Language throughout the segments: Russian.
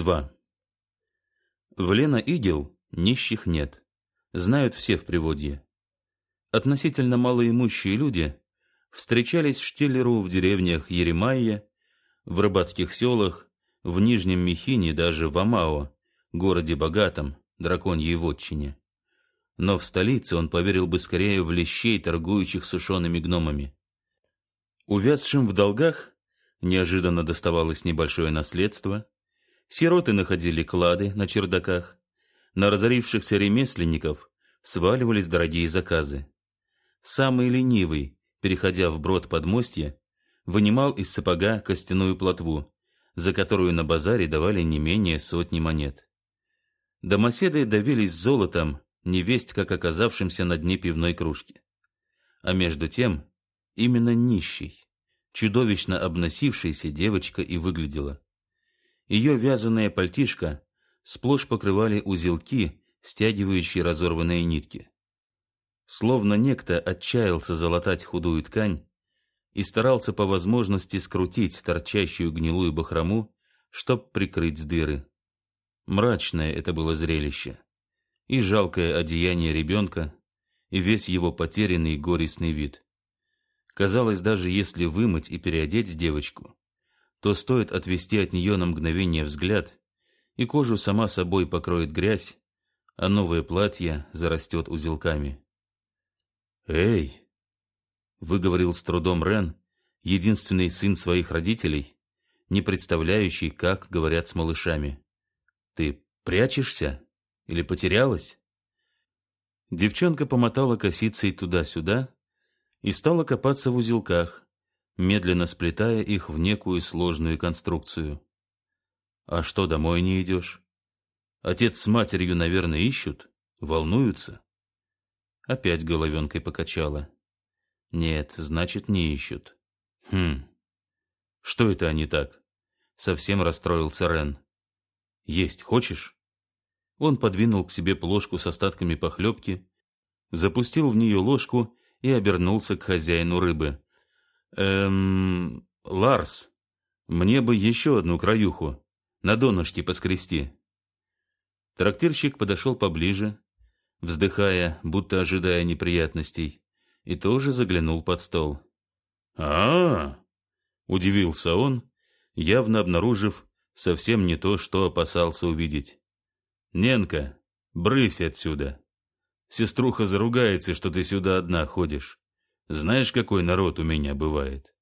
2. В Лена-Игел нищих нет. Знают все в приводье. Относительно малоимущие люди встречались Штиллеру в деревнях Еремайя, в рыбацких селах, в Нижнем Михине, даже в Амао, городе богатом, драконьей вотчине. Но в столице он поверил бы скорее в лещей, торгующих сушеными гномами. Увязшим в долгах неожиданно доставалось небольшое наследство, Сироты находили клады на чердаках. На разорившихся ремесленников сваливались дорогие заказы. Самый ленивый, переходя в брод подмостья, вынимал из сапога костяную плотву, за которую на базаре давали не менее сотни монет. Домоседы давились золотом, невесть как оказавшимся на дне пивной кружки. А между тем, именно нищий, чудовищно обносившаяся девочка и выглядела. Ее вязаная пальтишка сплошь покрывали узелки, стягивающие разорванные нитки. Словно некто отчаялся залатать худую ткань и старался по возможности скрутить торчащую гнилую бахрому, чтоб прикрыть дыры. Мрачное это было зрелище. И жалкое одеяние ребенка, и весь его потерянный горестный вид. Казалось, даже если вымыть и переодеть девочку, то стоит отвести от нее на мгновение взгляд, и кожу сама собой покроет грязь, а новое платье зарастет узелками. «Эй!» — выговорил с трудом Рен, единственный сын своих родителей, не представляющий, как говорят с малышами. «Ты прячешься? Или потерялась?» Девчонка помотала косицей туда-сюда и стала копаться в узелках, медленно сплетая их в некую сложную конструкцию. «А что, домой не идешь? Отец с матерью, наверное, ищут, волнуются?» Опять головенкой покачала. «Нет, значит, не ищут. Хм, что это они так?» Совсем расстроился Рен. «Есть хочешь?» Он подвинул к себе плошку с остатками похлебки, запустил в нее ложку и обернулся к хозяину рыбы. Эм, Ларс, мне бы еще одну краюху, на донышке поскрести. Трактирщик подошел поближе, вздыхая, будто ожидая неприятностей, и тоже заглянул под стол. а, -а, -а удивился он, явно обнаружив совсем не то, что опасался увидеть. «Ненка, брысь отсюда! Сеструха заругается, что ты сюда одна ходишь. Знаешь, какой народ у меня бывает?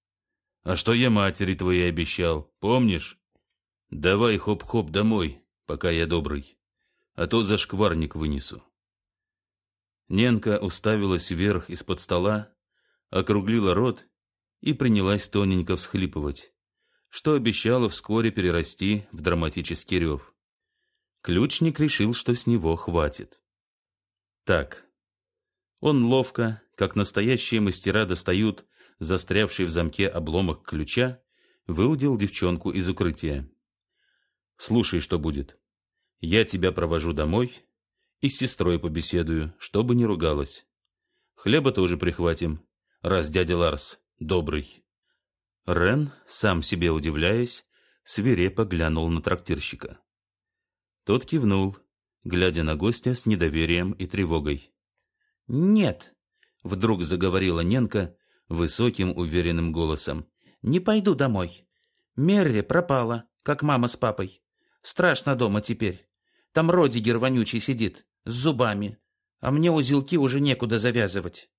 А что я матери твоей обещал, помнишь? Давай хоп-хоп домой, пока я добрый, а то за шкварник вынесу. Ненка уставилась вверх из-под стола, округлила рот и принялась тоненько всхлипывать, что обещало вскоре перерасти в драматический рев. Ключник решил, что с него хватит. Так, он ловко, как настоящие мастера достают застрявший в замке обломок ключа, выудил девчонку из укрытия. «Слушай, что будет. Я тебя провожу домой и с сестрой побеседую, чтобы не ругалась. Хлеба тоже прихватим, раз дядя Ларс добрый». Рен, сам себе удивляясь, свирепо глянул на трактирщика. Тот кивнул, глядя на гостя с недоверием и тревогой. «Нет», — вдруг заговорила Ненка высоким уверенным голосом. «Не пойду домой. Мерри пропала, как мама с папой. Страшно дома теперь. Там Родигер вонючий сидит, с зубами, а мне узелки уже некуда завязывать».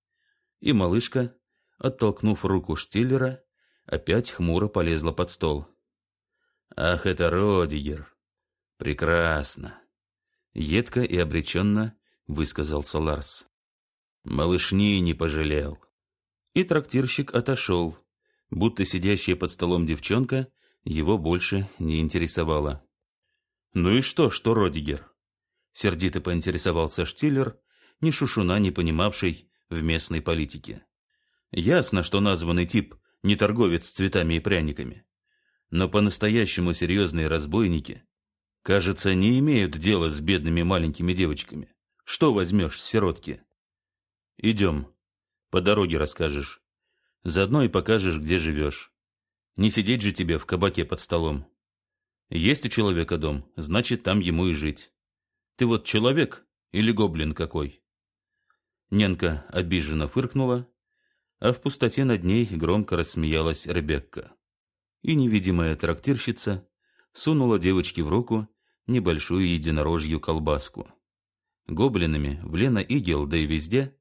И малышка, оттолкнув руку Штиллера, опять хмуро полезла под стол. «Ах, это Родигер! Прекрасно!» Едко и обреченно высказался Ларс. Малышни не пожалел. И трактирщик отошел, будто сидящая под столом девчонка его больше не интересовала. «Ну и что, что Родигер?» Сердито поинтересовался Штиллер, ни шушуна не понимавший в местной политике. Ясно, что названный тип не торговец цветами и пряниками. Но по-настоящему серьезные разбойники, кажется, не имеют дела с бедными маленькими девочками. Что возьмешь с сиротки? Идем. По дороге расскажешь. Заодно и покажешь, где живешь. Не сидеть же тебе в кабаке под столом. Есть у человека дом, значит, там ему и жить. Ты вот человек или гоблин какой?» Ненка обиженно фыркнула, а в пустоте над ней громко рассмеялась Ребекка. И невидимая трактирщица сунула девочке в руку небольшую единорожью колбаску. Гоблинами в Лена Игел, да и везде,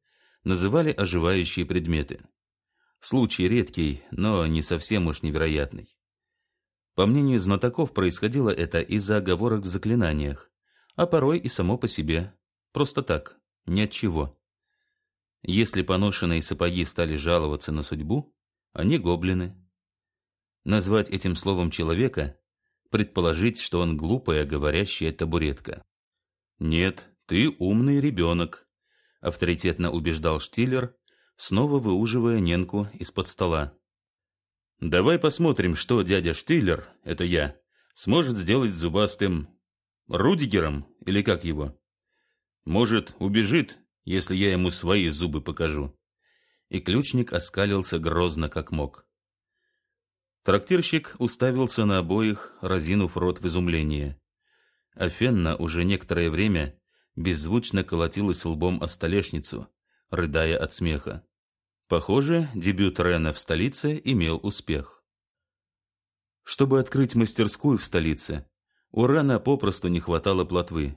называли оживающие предметы. Случай редкий, но не совсем уж невероятный. По мнению знатоков, происходило это из-за оговорок в заклинаниях, а порой и само по себе, просто так, ни от чего. Если поношенные сапоги стали жаловаться на судьбу, они гоблины. Назвать этим словом человека — предположить, что он глупая говорящая табуретка. «Нет, ты умный ребенок», — авторитетно убеждал Штиллер, снова выуживая Ненку из-под стола. «Давай посмотрим, что дядя Штиллер, это я, сможет сделать зубастым Рудигером, или как его. Может, убежит если я ему свои зубы покажу. И ключник оскалился грозно, как мог. Трактирщик уставился на обоих, разинув рот в изумлении. А Фенна уже некоторое время беззвучно колотилась лбом о столешницу, рыдая от смеха. Похоже, дебют Рена в столице имел успех. Чтобы открыть мастерскую в столице, у Рена попросту не хватало плотвы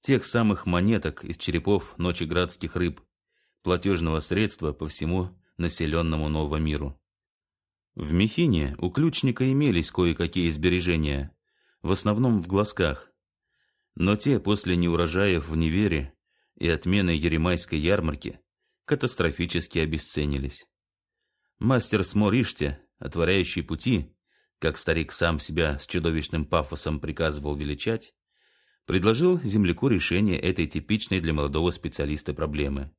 тех самых монеток из черепов ночеградских рыб, платежного средства по всему населенному новому миру. В Мехине у ключника имелись кое-какие сбережения, в основном в глазках, но те после неурожаев в Невере и отмены Еремайской ярмарки катастрофически обесценились. Мастер Смориште, отворяющий пути, как старик сам себя с чудовищным пафосом приказывал величать, предложил земляку решение этой типичной для молодого специалиста проблемы.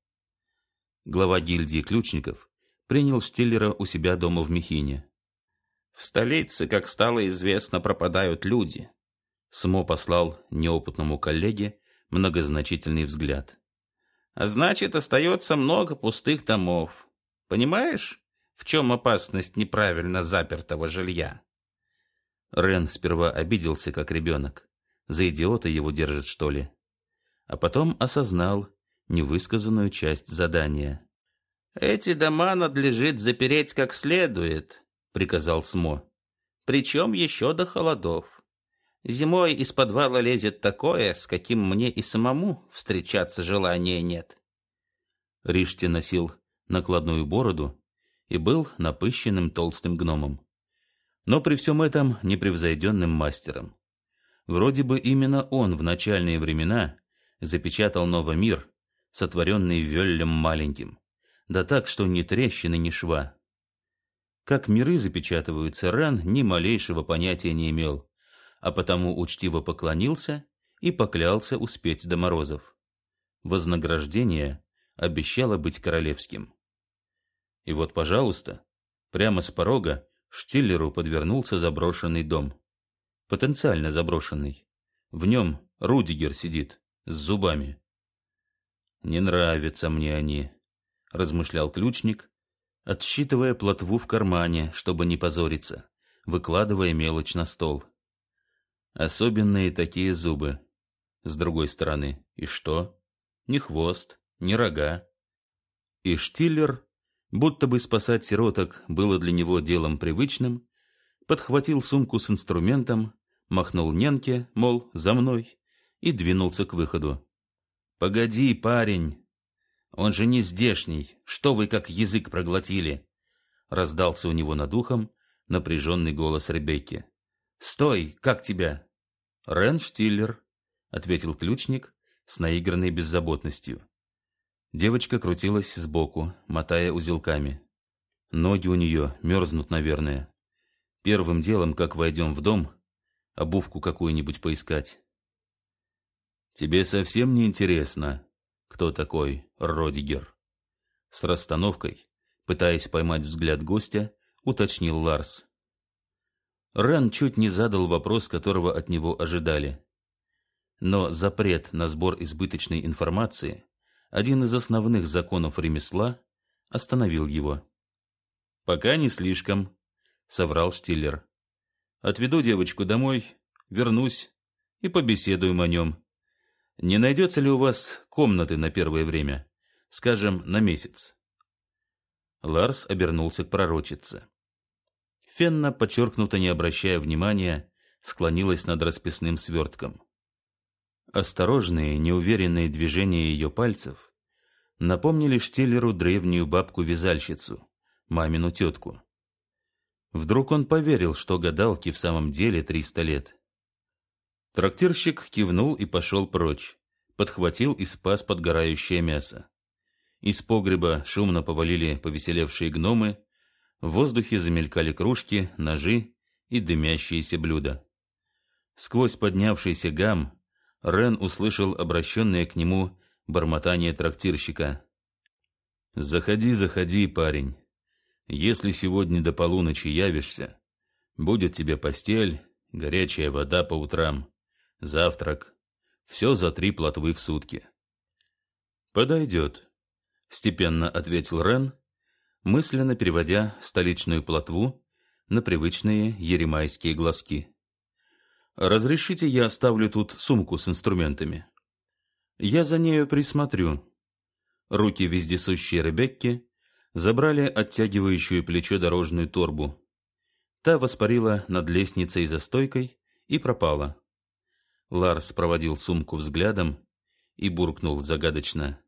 Глава гильдии ключников принял Штиллера у себя дома в Мехине. В столице, как стало известно, пропадают люди. Смо послал неопытному коллеге многозначительный взгляд. А значит, остается много пустых домов. Понимаешь, в чем опасность неправильно запертого жилья? Рен сперва обиделся, как ребенок. За идиота его держат, что ли? А потом осознал невысказанную часть задания. «Эти дома надлежит запереть как следует», — приказал Смо. «Причем еще до холодов. Зимой из подвала лезет такое, с каким мне и самому встречаться желания нет». Ришти носил накладную бороду и был напыщенным толстым гномом. Но при всем этом непревзойденным мастером. Вроде бы именно он в начальные времена запечатал новый мир, сотворенный Вёллем маленьким. Да так, что ни трещины, ни шва. Как миры запечатываются, Ран ни малейшего понятия не имел, а потому учтиво поклонился и поклялся успеть до морозов. Вознаграждение обещало быть королевским. И вот, пожалуйста, прямо с порога Штиллеру подвернулся заброшенный дом потенциально заброшенный. В нем Рудигер сидит, с зубами. «Не нравятся мне они», — размышлял ключник, отсчитывая плотву в кармане, чтобы не позориться, выкладывая мелочь на стол. Особенные такие зубы. С другой стороны, и что? Ни хвост, ни рога. И Штиллер, будто бы спасать сироток было для него делом привычным, подхватил сумку с инструментом, махнул Ненке, мол, за мной, и двинулся к выходу. «Погоди, парень! Он же не здешний! Что вы как язык проглотили?» Раздался у него над ухом напряженный голос Ребекки. «Стой! Как тебя?» «Рен Штиллер», — ответил ключник с наигранной беззаботностью. Девочка крутилась сбоку, мотая узелками. Ноги у нее мерзнут, наверное. Первым делом, как войдем в дом, обувку какую-нибудь поискать. Тебе совсем не интересно, кто такой Родигер? С расстановкой, пытаясь поймать взгляд гостя, уточнил Ларс. Рен чуть не задал вопрос, которого от него ожидали. Но запрет на сбор избыточной информации, один из основных законов ремесла, остановил его. «Пока не слишком», — соврал Штиллер. «Отведу девочку домой, вернусь и побеседуем о нем. Не найдется ли у вас комнаты на первое время, скажем, на месяц?» Ларс обернулся к пророчице. Фенна, подчеркнуто не обращая внимания, склонилась над расписным свертком. Осторожные, неуверенные движения ее пальцев напомнили Штиллеру древнюю бабку-вязальщицу, мамину тетку. Вдруг он поверил, что гадалке в самом деле триста лет. Трактирщик кивнул и пошел прочь, подхватил и спас подгорающее мясо. Из погреба шумно повалили повеселевшие гномы, в воздухе замелькали кружки, ножи и дымящиеся блюда. Сквозь поднявшийся гам Рен услышал обращенное к нему бормотание трактирщика. «Заходи, заходи, парень. Если сегодня до полуночи явишься, будет тебе постель, горячая вода по утрам, завтрак. Все за три плотвы в сутки». «Подойдет», — степенно ответил Рен, мысленно переводя столичную плотву на привычные еремайские глазки. «Разрешите, я оставлю тут сумку с инструментами?» «Я за нею присмотрю». Руки вездесущей Ребекки забрали оттягивающую плечо дорожную торбу. Та воспарила над лестницей за стойкой и пропала. Ларс проводил сумку взглядом и буркнул загадочно.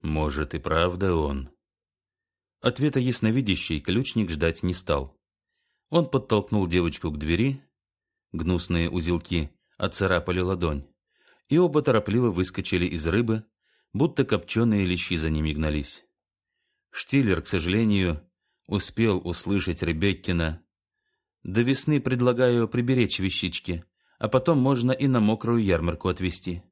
«Может, и правда он?» Ответа ясновидящий ключник ждать не стал. Он подтолкнул девочку к двери, гнусные узелки отцарапали ладонь, и оба торопливо выскочили из рыбы, будто копченые лещи за ними гнались. Штиллер, к сожалению, успел услышать Ребеккина. «До весны предлагаю приберечь вещички, а потом можно и на мокрую ярмарку отвезти».